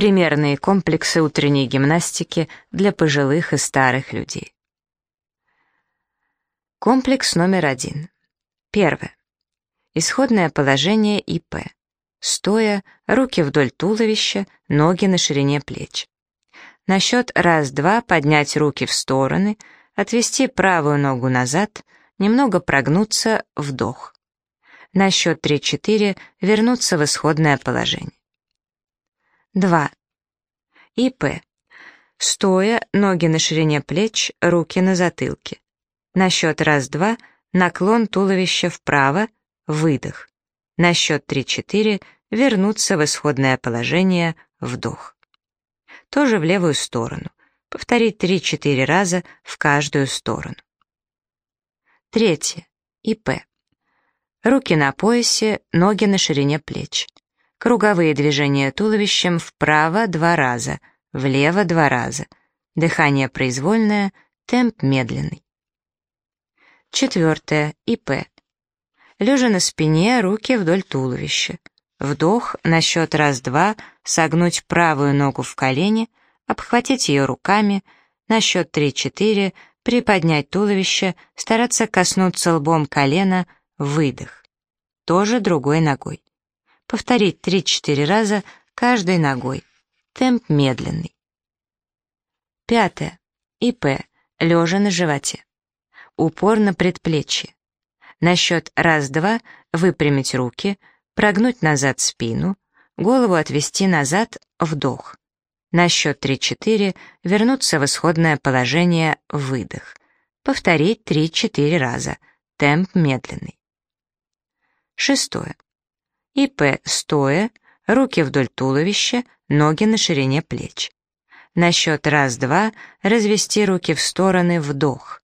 Примерные комплексы утренней гимнастики для пожилых и старых людей. Комплекс номер один. Первое. Исходное положение ИП. Стоя, руки вдоль туловища, ноги на ширине плеч. На счет раз-два поднять руки в стороны, отвести правую ногу назад, немного прогнуться, вдох. На счет 3-4 вернуться в исходное положение. 2. ИП. Стоя, ноги на ширине плеч, руки на затылке. На счет раз-два, наклон туловища вправо, выдох. На счет 3-4 вернуться в исходное положение, вдох. Тоже в левую сторону. Повторить 3-4 раза в каждую сторону. Третье. ИП. Руки на поясе, ноги на ширине плеч. Круговые движения туловищем вправо два раза, влево два раза. Дыхание произвольное, темп медленный. Четвертое. ИП. Лежа на спине, руки вдоль туловища. Вдох, на счет раз-два, согнуть правую ногу в колени, обхватить ее руками, на счет три-четыре, приподнять туловище, стараться коснуться лбом колена, выдох. Тоже другой ногой. Повторить 3-4 раза каждой ногой. Темп медленный. Пятое. ИП. Лежа на животе упор на предплечье. На счет раз-два выпрямить руки, прогнуть назад спину, голову отвести назад, вдох. На счет 3-4 вернуться в исходное положение, выдох. Повторить 3-4 раза. Темп медленный. Шестое. ИП стоя, руки вдоль туловища, ноги на ширине плеч. На счет раз-два развести руки в стороны, вдох.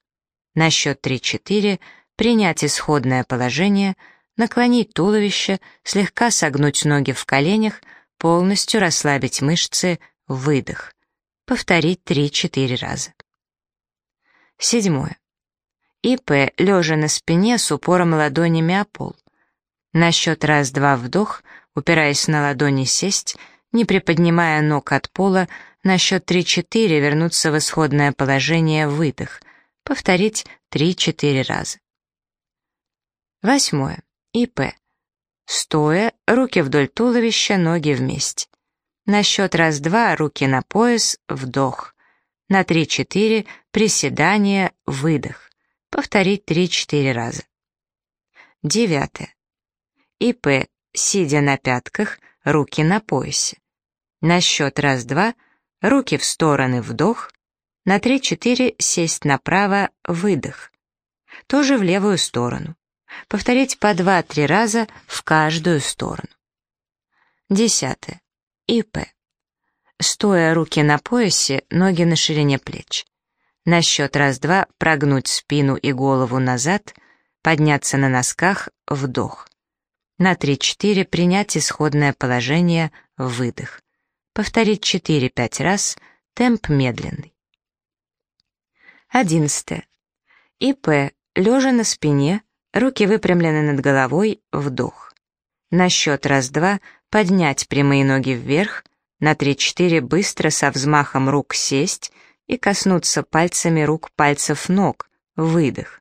На счет 3-4 принять исходное положение, наклонить туловище, слегка согнуть ноги в коленях, полностью расслабить мышцы, выдох. Повторить 3-4 раза. Седьмое. ИП, лежа на спине с упором ладонями о пол. На счет раз-два вдох, упираясь на ладони сесть, не приподнимая ног от пола, на счет 3-4 вернуться в исходное положение, выдох. Повторить 3-4 раза. Восьмое. ИП. Стоя, руки вдоль туловища, ноги вместе. На счет раз-два, руки на пояс, вдох. На 3-4, приседание, выдох. Повторить 3-4 раза. Девятое. ИП, сидя на пятках, руки на поясе. На счет раз-два, руки в стороны, вдох. На 3-4 сесть направо, выдох. Тоже в левую сторону. Повторить по 2-3 раза в каждую сторону. Десятое. ИП. Стоя руки на поясе, ноги на ширине плеч. На счет раз-два прогнуть спину и голову назад, подняться на носках, вдох. На 3-4 принять исходное положение, выдох. Повторить 4-5 раз, темп медленный. Одиннадцатое. ИП. Лежа на спине, руки выпрямлены над головой, вдох. На счет раз-два поднять прямые ноги вверх, на три-четыре быстро со взмахом рук сесть и коснуться пальцами рук пальцев ног, выдох.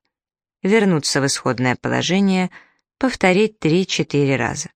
Вернуться в исходное положение, повторить три-четыре раза.